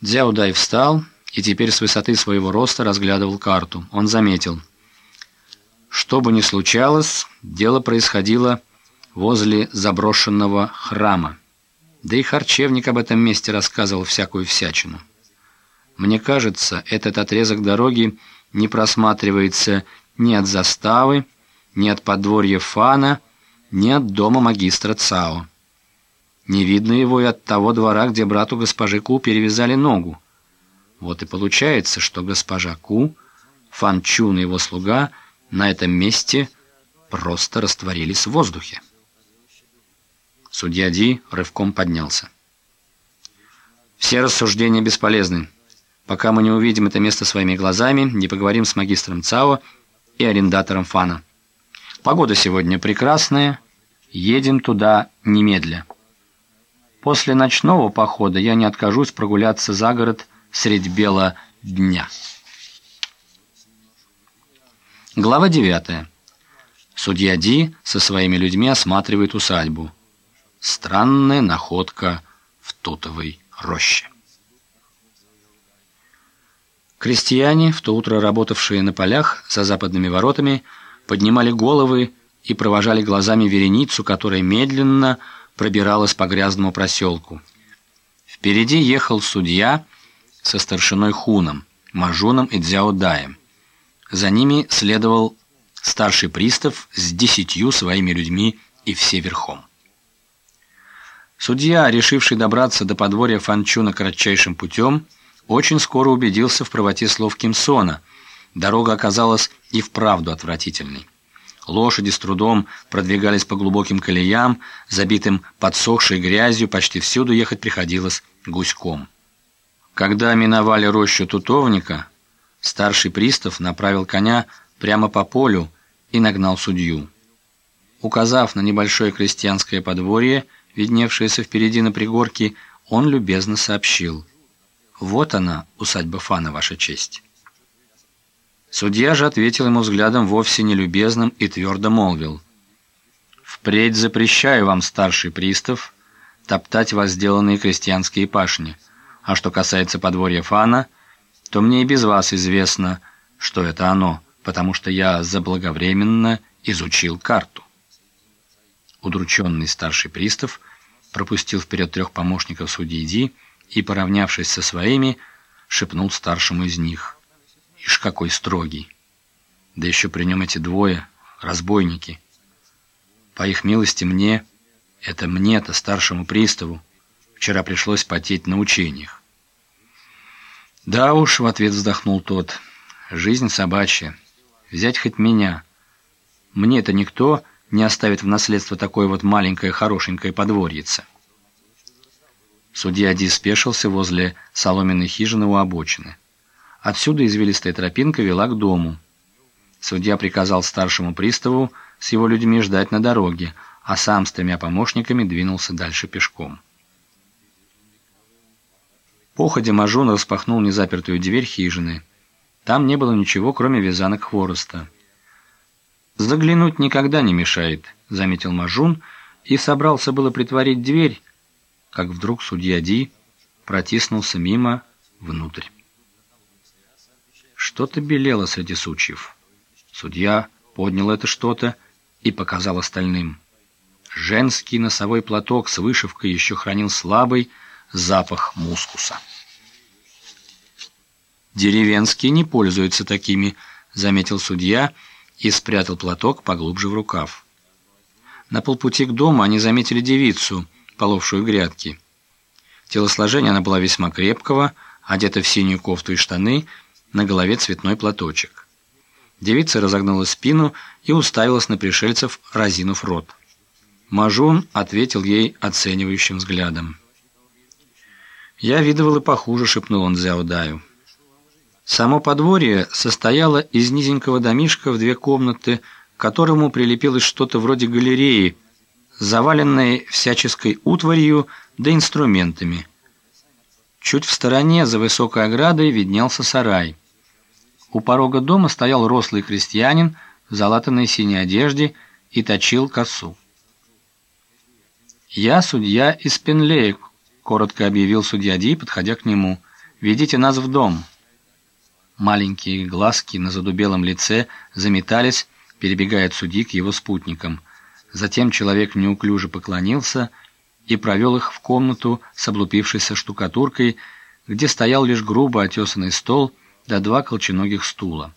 Дзяудай встал и теперь с высоты своего роста разглядывал карту. Он заметил. Что бы ни случалось, дело происходило возле заброшенного храма. Да и харчевник об этом месте рассказывал всякую всячину. Мне кажется, этот отрезок дороги не просматривается ни от заставы, ни от подворья Фана, ни от дома магистра Цао. Не видно его и от того двора, где брату госпожи Ку перевязали ногу. Вот и получается, что госпожа Ку, Фан Чун и его слуга на этом месте просто растворились в воздухе. Судья Ди рывком поднялся. «Все рассуждения бесполезны. Пока мы не увидим это место своими глазами, не поговорим с магистром Цао и арендатором Фана. Погода сегодня прекрасная, едем туда немедля». После ночного похода я не откажусь прогуляться за город средь бела дня. Глава 9. Судья Ди со своими людьми осматривает усадьбу. Странная находка в тутовой роще. Крестьяне, в то утро работавшие на полях за западными воротами, поднимали головы и провожали глазами вереницу, которая медленно пробиралась по грязному проселку. Впереди ехал судья со старшиной Хуном, Мажуном и Дзяодаем. За ними следовал старший пристав с десятью своими людьми и все верхом. Судья, решивший добраться до подворья Фанчуна кратчайшим путем, очень скоро убедился в правоте слов Кимсона. Дорога оказалась и вправду отвратительной. Лошади с трудом продвигались по глубоким колеям, забитым подсохшей грязью, почти всюду ехать приходилось гуськом. Когда миновали рощу тутовника, старший пристав направил коня прямо по полю и нагнал судью. Указав на небольшое крестьянское подворье, видневшееся впереди на пригорке, он любезно сообщил. «Вот она, усадьба Фана, Ваша честь». Судья же ответил ему взглядом вовсе нелюбезным и твердо молвил. «Впредь запрещаю вам, старший пристав, топтать возделанные крестьянские пашни. А что касается подворья Фана, то мне и без вас известно, что это оно, потому что я заблаговременно изучил карту». Удрученный старший пристав пропустил вперед трех помощников судьи Ди и, поравнявшись со своими, шепнул старшему из них – Ишь, какой строгий. Да еще при нем эти двое, разбойники. По их милости мне, это мне-то, старшему приставу, вчера пришлось потеть на учениях. Да уж, в ответ вздохнул тот, жизнь собачья. Взять хоть меня. Мне-то никто не оставит в наследство такое вот маленькое хорошенькое подворьице. Судья Ди спешился возле соломенной хижины у обочины. Отсюда извилистая тропинка вела к дому. Судья приказал старшему приставу с его людьми ждать на дороге, а сам с тремя помощниками двинулся дальше пешком. Походя Мажун распахнул незапертую дверь хижины. Там не было ничего, кроме вязанок хвороста. «Заглянуть никогда не мешает», — заметил Мажун, и собрался было притворить дверь, как вдруг судья Ди протиснулся мимо внутрь. Что-то белело среди сучьев. Судья поднял это что-то и показал остальным. Женский носовой платок с вышивкой еще хранил слабый запах мускуса. «Деревенские не пользуются такими», — заметил судья и спрятал платок поглубже в рукав. На полпути к дому они заметили девицу, половшую грядки. Телосложение она была весьма крепкого, одета в синюю кофту и штаны — на голове цветной платочек. Девица разогнула спину и уставилась на пришельцев, разинув рот. Мажун ответил ей оценивающим взглядом. «Я видывал и похуже», — шепнул он Зяудаю. Само подворье состояло из низенького домишка в две комнаты, к которому прилепилось что-то вроде галереи, заваленной всяческой утварью да инструментами — Чуть в стороне, за высокой оградой, виднелся сарай. У порога дома стоял рослый крестьянин в залатанной синей одежде и точил косу. «Я судья из Пенлея», — коротко объявил судья Ди, подходя к нему. Ведите нас в дом». Маленькие глазки на задубелом лице заметались, перебегая от судьи к его спутникам. Затем человек неуклюже поклонился и провел их в комнату с облупившейся штукатуркой, где стоял лишь грубо отесанный стол да два колченогих стула.